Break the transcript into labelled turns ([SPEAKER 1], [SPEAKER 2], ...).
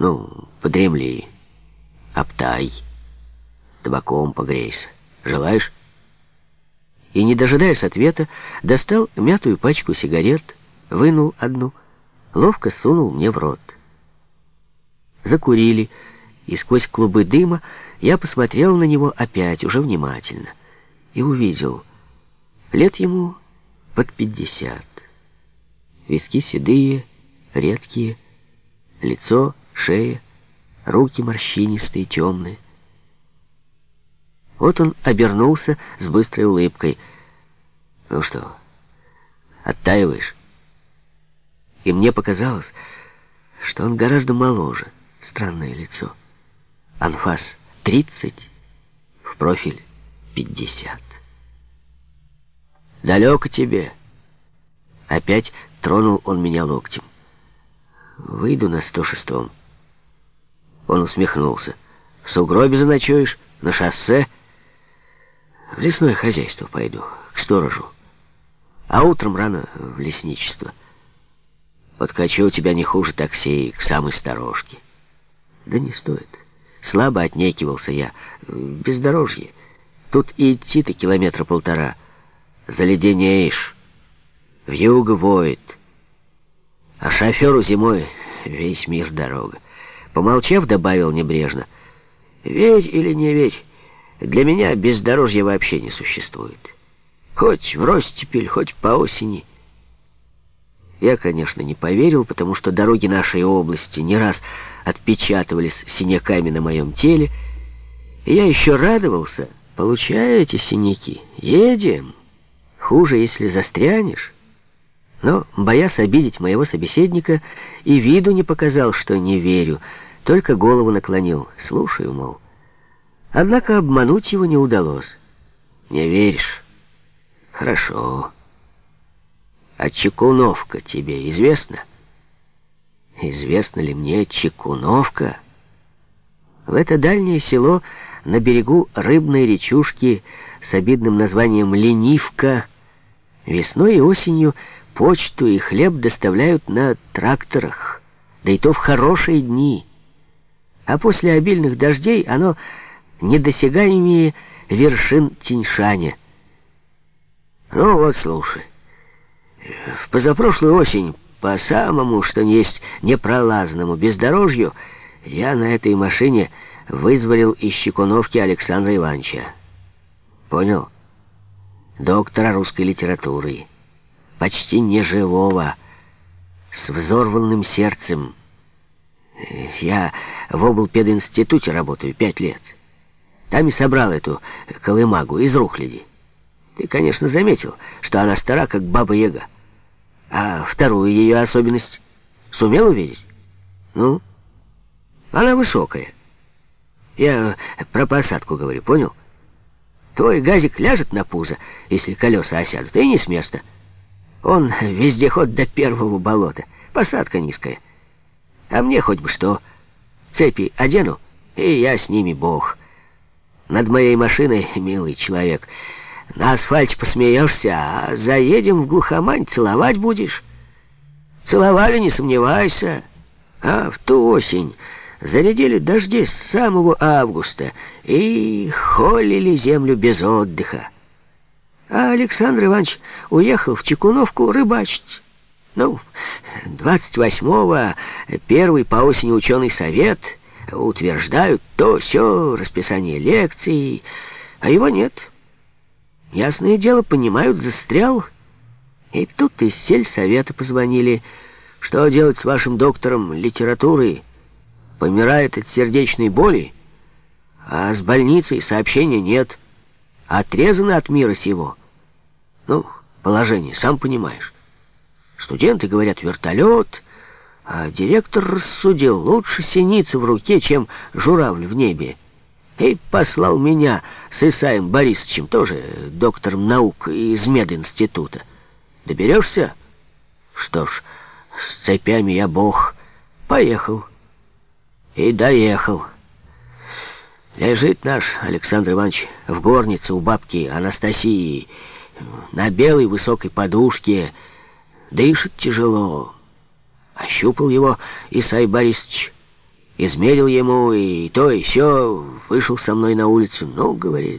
[SPEAKER 1] Ну, подремли, обтай, табаком погрейся. Желаешь? И, не дожидаясь ответа, достал мятую пачку сигарет, вынул одну, ловко сунул мне в рот. Закурили, и сквозь клубы дыма я посмотрел на него опять, уже внимательно, и увидел. Лет ему под пятьдесят. Виски седые, редкие, лицо, шея, руки морщинистые, темные. Вот он обернулся с быстрой улыбкой. «Ну что, оттаиваешь?» И мне показалось, что он гораздо моложе. Странное лицо. Анфас тридцать, в профиль пятьдесят. «Далеко тебе!» Опять тронул он меня локтем. «Выйду на сто шестом». Он усмехнулся. «В сугробе заночуешь? На шоссе?» «В лесное хозяйство пойду, к сторожу. А утром рано в лесничество. Подкачу тебя не хуже такси к самой сторожке». «Да не стоит». Слабо отнекивался я. «Бездорожье. Тут идти-то километра полтора. Заледенеешь. Вьюга воет. А шоферу зимой весь мир дорога. Помолчав, добавил небрежно. «Верь или не верь, для меня бездорожья вообще не существует. Хоть в ростепель, хоть по осени». Я, конечно, не поверил, потому что дороги нашей области не раз отпечатывались синяками на моем теле, и я еще радовался, получая эти синяки. Едем. Хуже, если застрянешь. Но, боясь обидеть моего собеседника, и виду не показал, что не верю, только голову наклонил. Слушаю, мол. Однако обмануть его не удалось. Не веришь? Хорошо. А Чекуновка тебе известна? Известно ли мне Чекуновка? В это дальнее село на берегу рыбной речушки с обидным названием Ленивка весной и осенью почту и хлеб доставляют на тракторах, да и то в хорошие дни. А после обильных дождей оно недосягаемее вершин Тиньшаня. Ну вот, слушай, в позапрошлую осень по самому, что есть, непролазному бездорожью я на этой машине вызволил из Щекуновки Александра Ивановича. Понял? Доктора русской литературы почти неживого, с взорванным сердцем. Я в облпединституте работаю пять лет. Там и собрал эту колымагу из рухляди. Ты, конечно, заметил, что она стара, как баба-яга. А вторую ее особенность сумел увидеть? Ну, она высокая. Я про посадку говорю, понял? Твой газик ляжет на пузо, если колеса осядут, и не с места. Он вездеход до первого болота. Посадка низкая. А мне хоть бы что. Цепи одену, и я с ними бог. Над моей машиной, милый человек, на асфальте посмеешься, а заедем в глухомань, целовать будешь. Целовали, не сомневайся. А в ту осень зарядили дожди с самого августа и холили землю без отдыха. А Александр Иванович уехал в Чекуновку рыбачить. Ну, 28-го первый по осени ученый совет утверждают то все расписание лекций, а его нет. Ясное дело, понимают, застрял. И тут из сельсовета позвонили. Что делать с вашим доктором литературы? Помирает от сердечной боли? А с больницей сообщения нет. Отрезаны от мира сего. Ну, положение, сам понимаешь. Студенты говорят «вертолет», а директор рассудил лучше синицы в руке, чем журавль в небе. И послал меня с Исаем Борисовичем, тоже доктором наук из мединститута. Доберешься? Что ж, с цепями я бог. Поехал. И доехал. Лежит наш Александр Иванович в горнице у бабки Анастасии, на белой высокой подушке, дышит тяжело. Ощупал его Исай Борисович измерил ему и то, и все, вышел со мной на улицу. Ну, говорит,